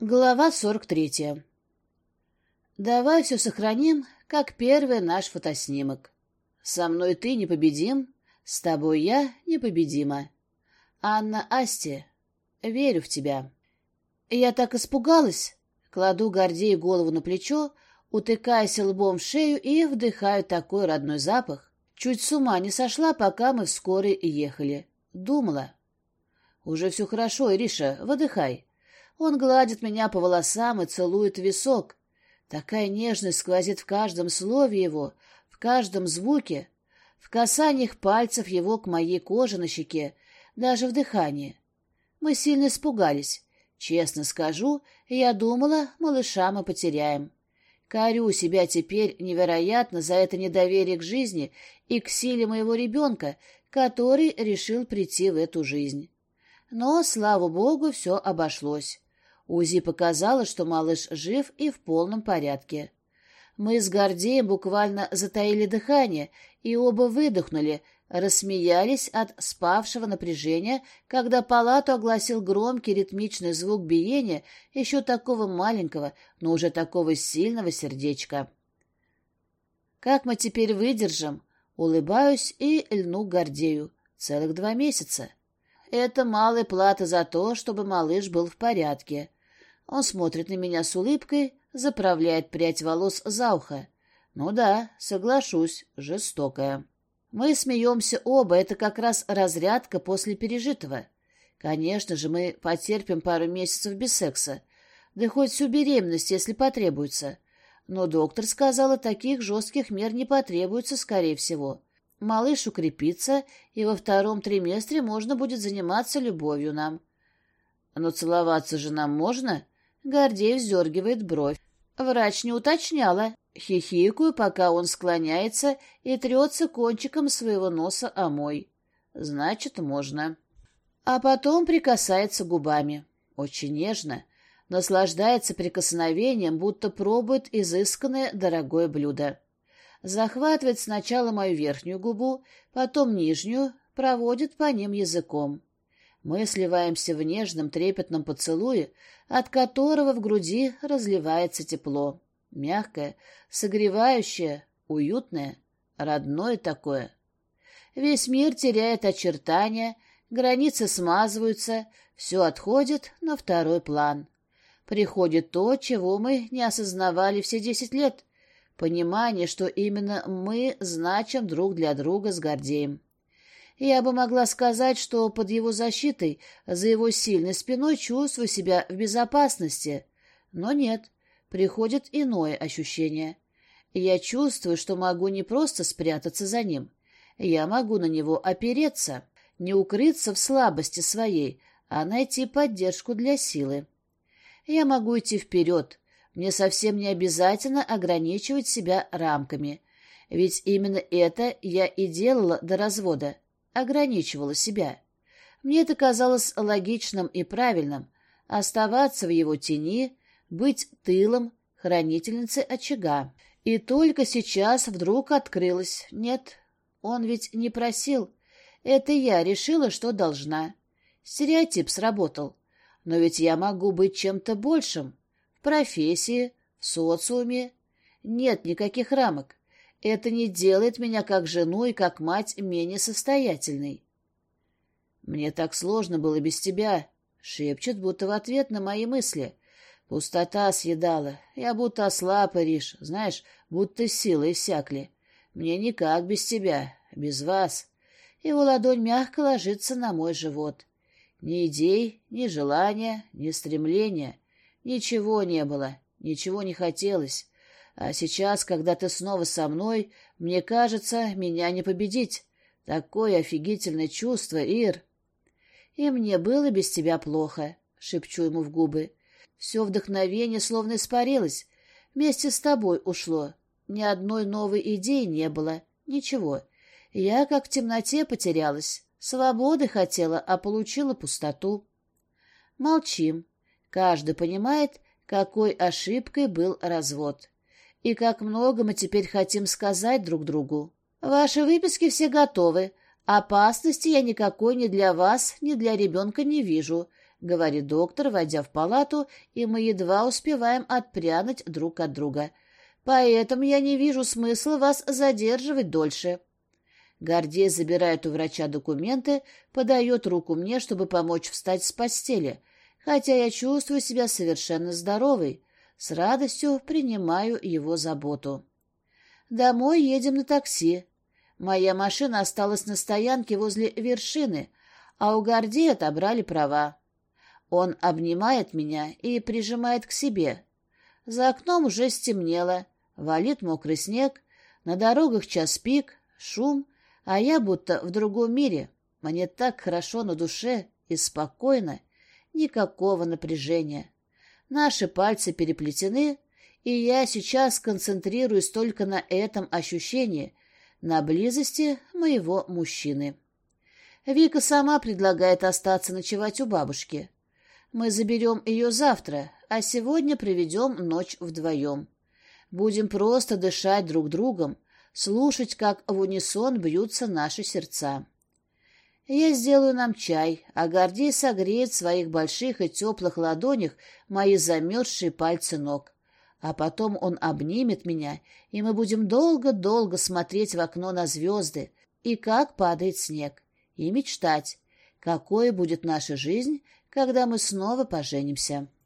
Глава 43. Давай все сохраним, как первый наш фотоснимок. Со мной ты непобедим, с тобой я непобедима. Анна Асти, верю в тебя. Я так испугалась. Кладу Гордею голову на плечо, утыкаясь лбом в шею и вдыхаю такой родной запах. Чуть с ума не сошла, пока мы в скорой ехали. Думала. Уже все хорошо, Ириша, выдыхай. Он гладит меня по волосам и целует висок. Такая нежность сквозит в каждом слове его, в каждом звуке, в касаниях пальцев его к моей коже на щеке, даже в дыхании. Мы сильно испугались. Честно скажу, я думала, малыша мы потеряем. Корю себя теперь невероятно за это недоверие к жизни и к силе моего ребенка, который решил прийти в эту жизнь. Но, слава богу, все обошлось. УЗИ показало, что малыш жив и в полном порядке. Мы с Гордеем буквально затаили дыхание и оба выдохнули, рассмеялись от спавшего напряжения, когда палату огласил громкий ритмичный звук биения еще такого маленького, но уже такого сильного сердечка. «Как мы теперь выдержим?» Улыбаюсь и льну Гордею. Целых два месяца. Это малая плата за то, чтобы малыш был в порядке. Он смотрит на меня с улыбкой, заправляет прядь волос за ухо. Ну да, соглашусь, жестокая. Мы смеемся оба, это как раз разрядка после пережитого. Конечно же, мы потерпим пару месяцев без секса, да хоть всю беременность, если потребуется. Но доктор сказала, таких жестких мер не потребуется, скорее всего. Малыш укрепится, и во втором триместре можно будет заниматься любовью нам. Но целоваться же нам можно? Гордей вздергивает бровь. Врач не уточняла. Хихикаю, пока он склоняется и трется кончиком своего носа о мой. Значит, можно. А потом прикасается губами. Очень нежно. Наслаждается прикосновением, будто пробует изысканное дорогое блюдо. Захватывает сначала мою верхнюю губу, потом нижнюю, проводит по ним языком. Мы сливаемся в нежном трепетном поцелуе, от которого в груди разливается тепло. Мягкое, согревающее, уютное, родное такое. Весь мир теряет очертания, границы смазываются, все отходит на второй план. Приходит то, чего мы не осознавали все десять лет. Понимание, что именно мы значим друг для друга с Гордеем. Я бы могла сказать, что под его защитой, за его сильной спиной чувствую себя в безопасности. Но нет, приходит иное ощущение. Я чувствую, что могу не просто спрятаться за ним. Я могу на него опереться, не укрыться в слабости своей, а найти поддержку для силы. Я могу идти вперед. Мне совсем не обязательно ограничивать себя рамками. Ведь именно это я и делала до развода ограничивала себя. Мне это казалось логичным и правильным — оставаться в его тени, быть тылом, хранительницей очага. И только сейчас вдруг открылось. Нет, он ведь не просил. Это я решила, что должна. Стереотип сработал. Но ведь я могу быть чем-то большим. В профессии, в социуме. Нет никаких рамок. Это не делает меня как жену и как мать менее состоятельной. «Мне так сложно было без тебя», — шепчет, будто в ответ на мои мысли. Пустота съедала. Я будто ослаб, Ириш, знаешь, будто силы иссякли. Мне никак без тебя, без вас. Его ладонь мягко ложится на мой живот. Ни идей, ни желания, ни стремления. Ничего не было, ничего не хотелось. А сейчас, когда ты снова со мной, мне кажется, меня не победить. Такое офигительное чувство, Ир. И мне было без тебя плохо, — шепчу ему в губы. Все вдохновение словно испарилось. Вместе с тобой ушло. Ни одной новой идеи не было. Ничего. Я как в темноте потерялась. Свободы хотела, а получила пустоту. Молчим. Каждый понимает, какой ошибкой был развод. И как много мы теперь хотим сказать друг другу. Ваши выписки все готовы. Опасности я никакой ни для вас, ни для ребенка не вижу, — говорит доктор, войдя в палату, и мы едва успеваем отпрянуть друг от друга. «Поэтому я не вижу смысла вас задерживать дольше». Гордей забирает у врача документы, подает руку мне, чтобы помочь встать с постели, хотя я чувствую себя совершенно здоровой. С радостью принимаю его заботу. Домой едем на такси. Моя машина осталась на стоянке возле вершины, а у Гордея отобрали права. Он обнимает меня и прижимает к себе. За окном уже стемнело, валит мокрый снег, на дорогах час пик, шум, а я будто в другом мире. Мне так хорошо на душе и спокойно, никакого напряжения. Наши пальцы переплетены, и я сейчас концентрируюсь только на этом ощущении, на близости моего мужчины. Вика сама предлагает остаться ночевать у бабушки. Мы заберем ее завтра, а сегодня проведем ночь вдвоем. Будем просто дышать друг другом, слушать, как в унисон бьются наши сердца. Я сделаю нам чай, а Гордей согреет в своих больших и теплых ладонях мои замерзшие пальцы ног. А потом он обнимет меня, и мы будем долго-долго смотреть в окно на звезды и как падает снег, и мечтать, какой будет наша жизнь, когда мы снова поженимся.